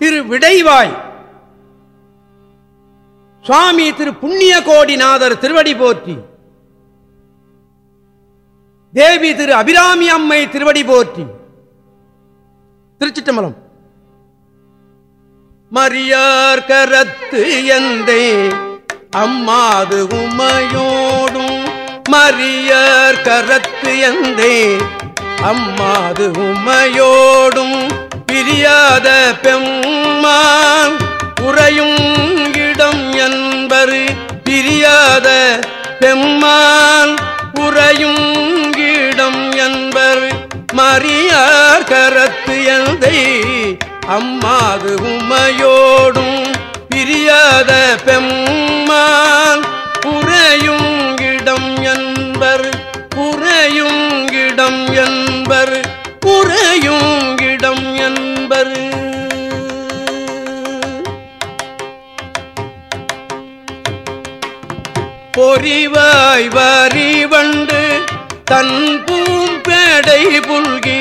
திரு விடைவாய் சுவாமி திரு புண்ணிய கோடிநாதர் திருவடி போற்றி. தேவி திரு அபிராமி அம்மை திருவடி போற்றி. திருச்சிட்டம்பலம். மரியார் கரத்து எந்தை அம்மாது உமையோடும் மரியார் கரத்து எந்தை அம்மாது உமையோடும் பிரியாத பெம் பாத பெம்மான் உறையும் இடம் என்பர் மரியார் கரத்து எந்தை அம்மாது உமையோடும் பிரியாத பெம்மான் புறையும் இடம் என்பர் புறையும் இடம் என்பர் புறையும் பொறிவாய் வரி வண்டு தன் பூம்பேடை புல்கி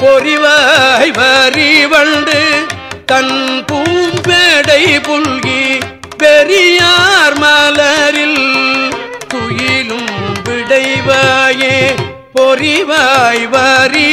பொறிவாய் வரி வண்டு தன் பூம்பேடை புல்கி பெரியார் மலரில் துயிலும் விடைவாயே பொறிவாய் வரி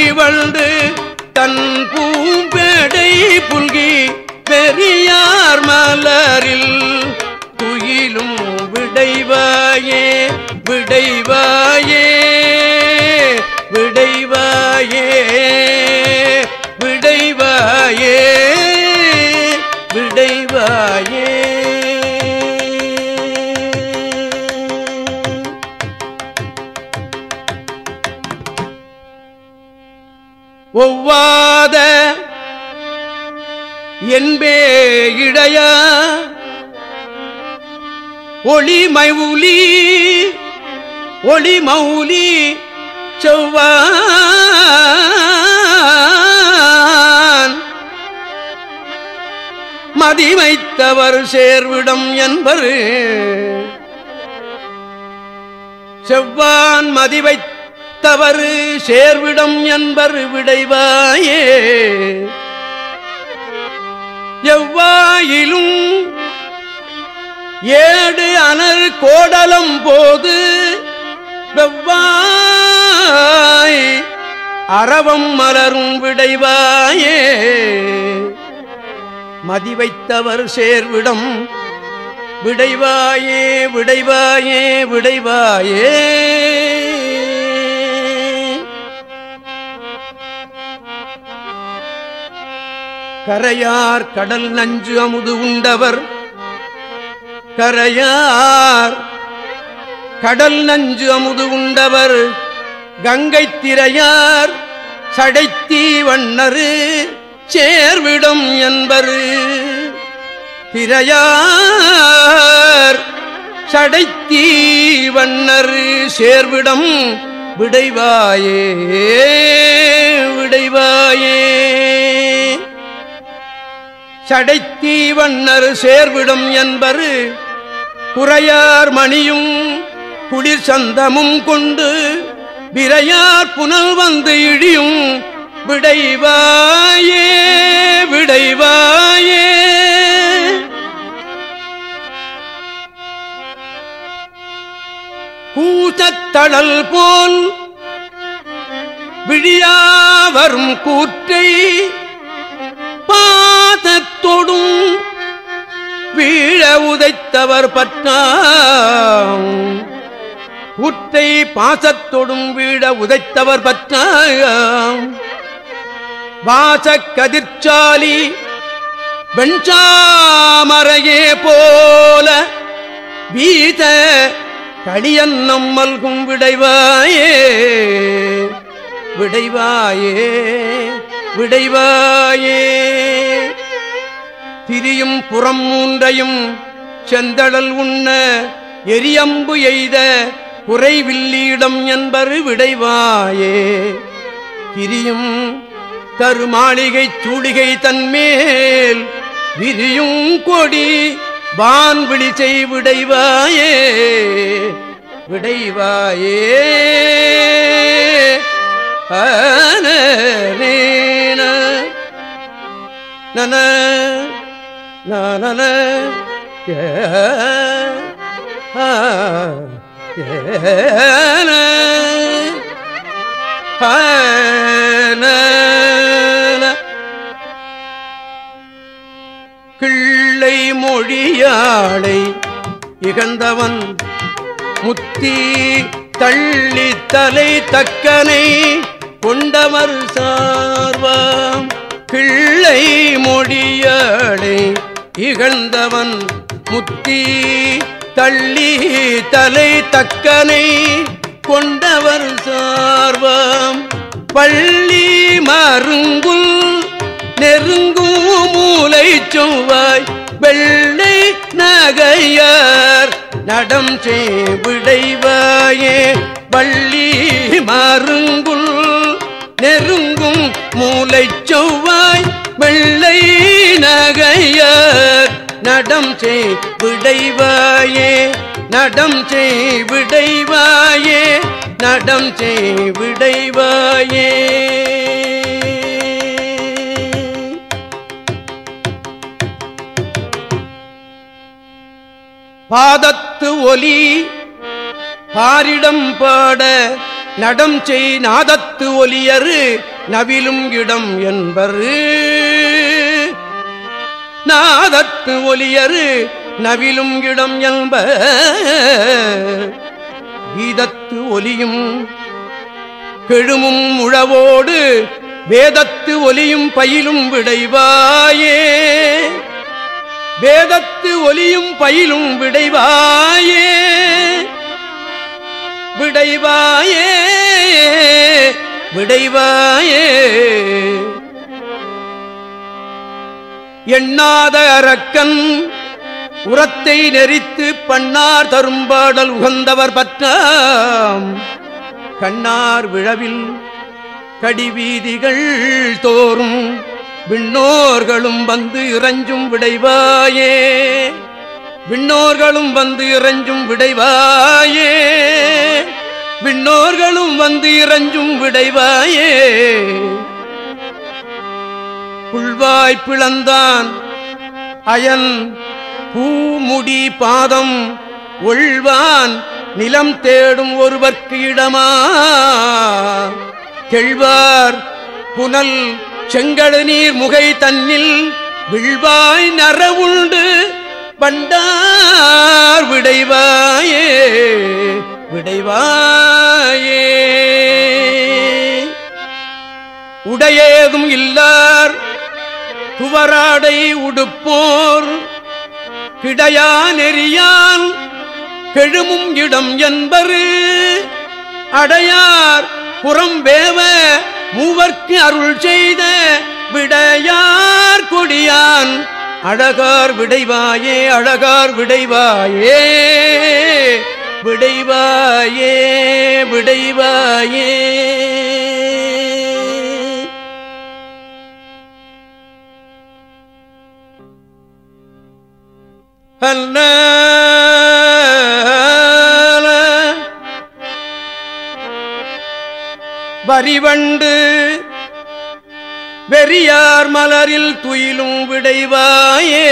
ஒவ்வாத என்பே இடைய. ஒளி ஒளிமௌலி செவ்வான். மதிமைத்தவர் சேர்விடம் என்பரு. செவ்வான் மதிவைத்த தவறு சேர்விடம் என்பர் விடைவாயே. எவ்வாயிலும் ஏடு அனல் கோடலம் போது வெவ்வாய் அறவம் மலரும் விடைவாயே. மதிவைத்தவர் சேர்விடம் விடைவாயே விடைவாயே விடைவாயே. கரையார் கடல் நஞ்சு அமுது உண்டவர். கரையார் கடல் நஞ்சு அமுது உண்டவர். கங்கை திரையார் சடைத்தீ வண்ணரு சேர்விடும் என்பரு. திரையார் சடைத்தீ வண்ணரு சேர்விடம் விடைவாயே விடைவாயே. சடைத்தீ சேர்விடும் என்பரு குறையார் மணியும் குளிர் சந்தமும் கொண்டு விரையார் புனல் வந்து இழியும் விடைவாயே விடைவாயே. கூட்டத்தடல் போல் விழியாவரும் கூற்றை பாதத்தொடும் வீழ உதைத்தவர் பற்றாம். உற்றை பாசத்தொடும் வீழ உதைத்தவர் பற்றாம். வாச கதிர்ச்சாலி வெஞ்சாமரையே போல வீத களியன்னம் மல்கும் விடைவாயே. விடைவாயே விடைவாயே. திரியும் புறம் மூன்றையும் செந்தழல் உண்ண எரியம்பு எய்த குறைவில்லீடம் என்பரு விடைவாயே. கிரியும் தருமாளிகை சூடிகை தன்மேல் விரியும் கொடி வான்விழி விழிச்சை விடைவாயே. விடைவாயே. ஆனேன நன நன கிள்ளை மொழியாளை இகந்தவன் முத்தி தள்ளி தலை தக்கனை கொண்டவர் சார்வாம். கிள்ளை மொழியாளை இகழ்ந்தவன் முத்தி தள்ளி தலை தக்கனை கொண்டவர் சார்வம். பள்ளி மருங்குல் நெருங்கும் மூளை செவ்வாய் வெள்ளை நகையார் நடம் விடைவாயே பள்ளி மருங்குல் நெருங்கும் மூளை செவ்வாய் வெள்ளை நகையார் நடம் செய் விடைவாயே நடம் செய் விடைவாயே நடம் செய் விடைவாயே. பாதத்து ஒலி பாரிடம் பாட நடம் செய் நாதத்து ஒலியரு நவிலும் இடம் என்பரு. நாதத்து ஒலியரு நவிலும் இடம் என்ப கீதத்து ஒலியும் கெழுமும் முழவோடு வேதத்து ஒலியும் பயிலும் விடைவாயே. வேதத்து ஒலியும் பயிலும் விடைவாயே. விடைவாயே விடைவாயே. எண்ணாத அரக்கன் உரத்தை நெறித்து பண்ணார் தரும்பாடல் உகந்தவர் பற்றாம். கண்ணார் விழவில் கடிவீதிகள் தோறும் விண்ணோர்களும் வந்து இறஞ்சும் விடைவாயே. விண்ணோர்களும் வந்து இறஞ்சும் விடைவாயே. விண்ணோர்களும் வந்து இறஞ்சும் விடைவாயே. புல்வாய் பிளந்தான். அயன் பூமுடி பாதம் ஒள்வான். நிலம் தேடும் ஒருவர்க்கு இடமா. கெழ்வார் புனல் செங்கடு நீர் முகை தன்னில் விழ்வாய் நரவுண்டு பண்டார் விடைவாயே விடைவாயே. உடையேதும் இல்லார் துவராடை உடுப்போர். கிடையா நெறியான் கெழுமும் இடம் என்பரு. அடையார் புறம் வேவ மூவர்க்கு அருள் செய்த விடையார் கொடியான். அழகார் விடைவாயே அழகார் விடைவாயே. விடைவாயே விடைவாயே. அல்ல வரிவண்டு வெறியார் மலரில் துயிலும் விடைவாயே.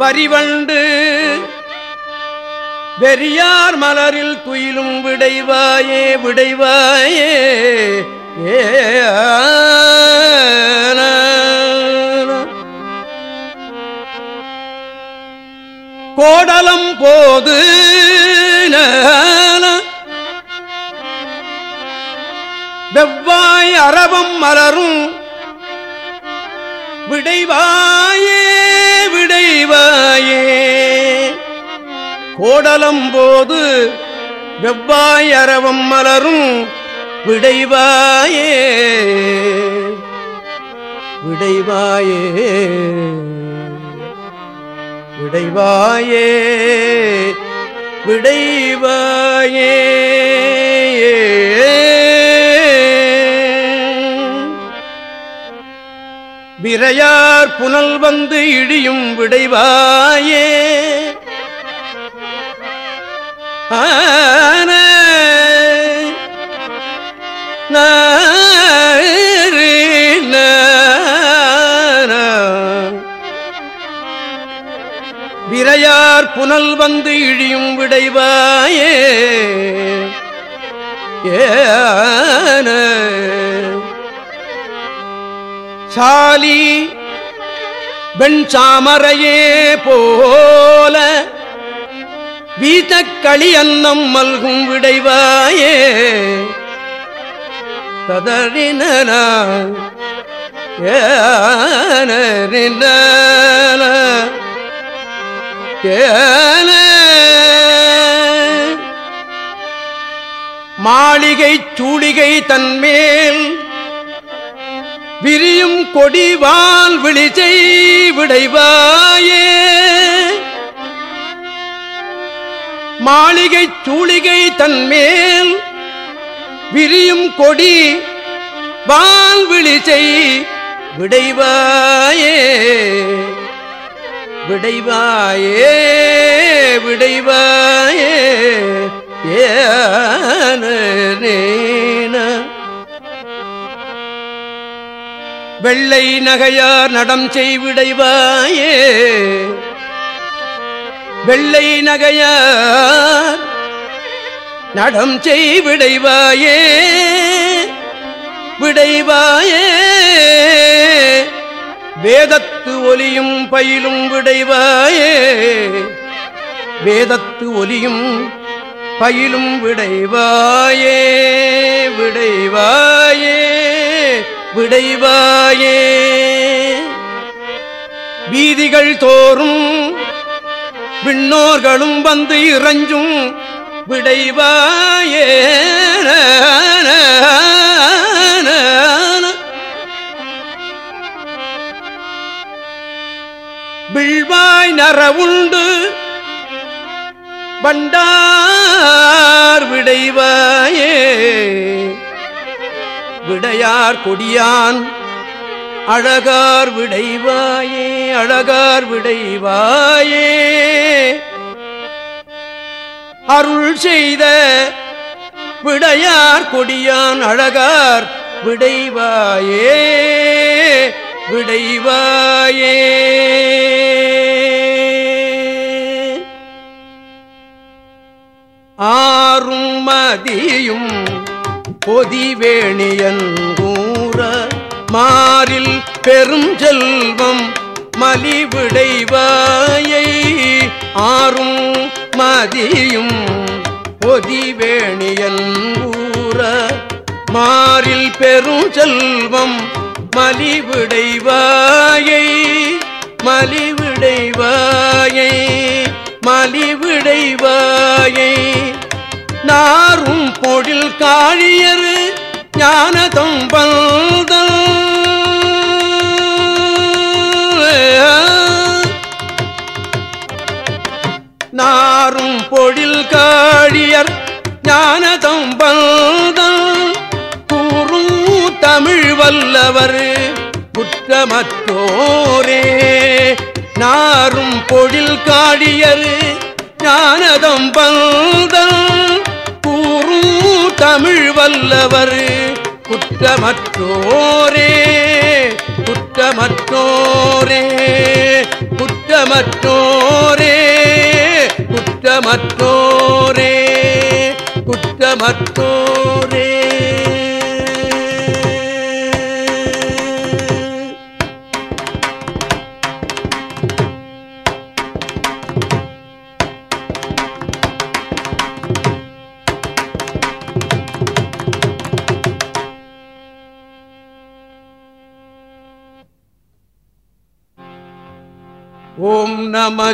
வரிவண்டு வெறியார் மலரில் துயிலும் விடைவாயே விடைவாயே. ஏ கோடலம் போது வெவ்வாய் அரவம் மலரும். விடைவாயே விடைவாயே. கோடலம் போது வெவ்வாய் அரவம் மலரும். விடைவாயே விடைவாயே. விடைவாயே விடைவாயே. விரையார் புனல் வந்து இடியும் விடைவாயே. ஆ புனல் வந்து இழியும் விடைவாயே. ஏன. சாலி வெண்சாமரையே போல வீட்டக்களி அன்னம் மல்கும் விடைவாயே. கதறின ஏன மாளிகை சூளிகை தன்மேல் விரியும் கொடிவால் விழிச்சை விடைவாயே. மாளிகை சூளிகை தன்மேல் விரியும் கொடி வால் விழிச்சை விடைவாயே. விடைவாயே விடைவாயே ஏன வெள்ளை நகையார் நடம் செய்விடைவாயே வெள்ளை நகையார் நடம் செய்விடைவாயே விடைவாயே. வேதத் வேதத்து ஒலியும் பயிலும் விடைவாயே. வேதத்து ஒலியும் பயிலும் விடைவாயே விடைவாயே விடைவாயே. வீதிகள் தோறும் விண்ணோர்களும் வந்து இறஞ்சும் விடைவாயே. விழ்வாய் உண்டு. பண்டார் விடைவாயே. விடையார் கொடியான் அழகார் விடைவாயே. அழகார் விடைவாயே. அருள் செய்த விடையார் கொடியான் அழகார் விடைவாயே. விடைவாயே. ஆறும் மதியும் பொதிவேணியன் கூற மாறில் பெருஞ்செல்வம் மலிவிடைவாயை. ஆறும் மதியும் பொதிவேணியன் கூற மாறில் பெருஞ்செல்வம் மலிவிடைவாயை. மலிவிடைவாயை. மலிவிடைவாயை. நாரும் பொழில் காழியர் ஞானதம் பல்தல் நாரும் பொழில் காழியர் ஞானதம் பல்தல் கூறும் தமிழ் வல்லவர் குற்றமற்றோரே நாரும் பொழில் காடியரு ஞானதம் பந்தல் கூறும் தமிழ் வல்லவர். குற்றமற்றோரே குற்றமற்றோரே குற்றமற்றோரே குற்றமற்றோரே குற்றமற்றோ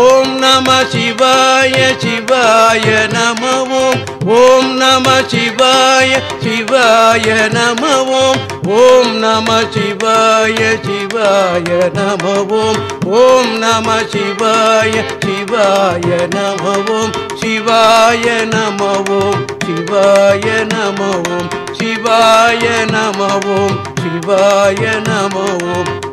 ஓம் நம சிவாய சிவாய நம ஓம் ஓம் நம சிவாய சிவாய நம ஓம் ஓம் நம சிவாய சிவாய நம ஓம் ஓம் நம சிவாய சிவாய நம ஓம் சிவாய நம ஓம் சிவாய நம ஓம் சிவாய நம ஓம் சிவாய நம ஓம்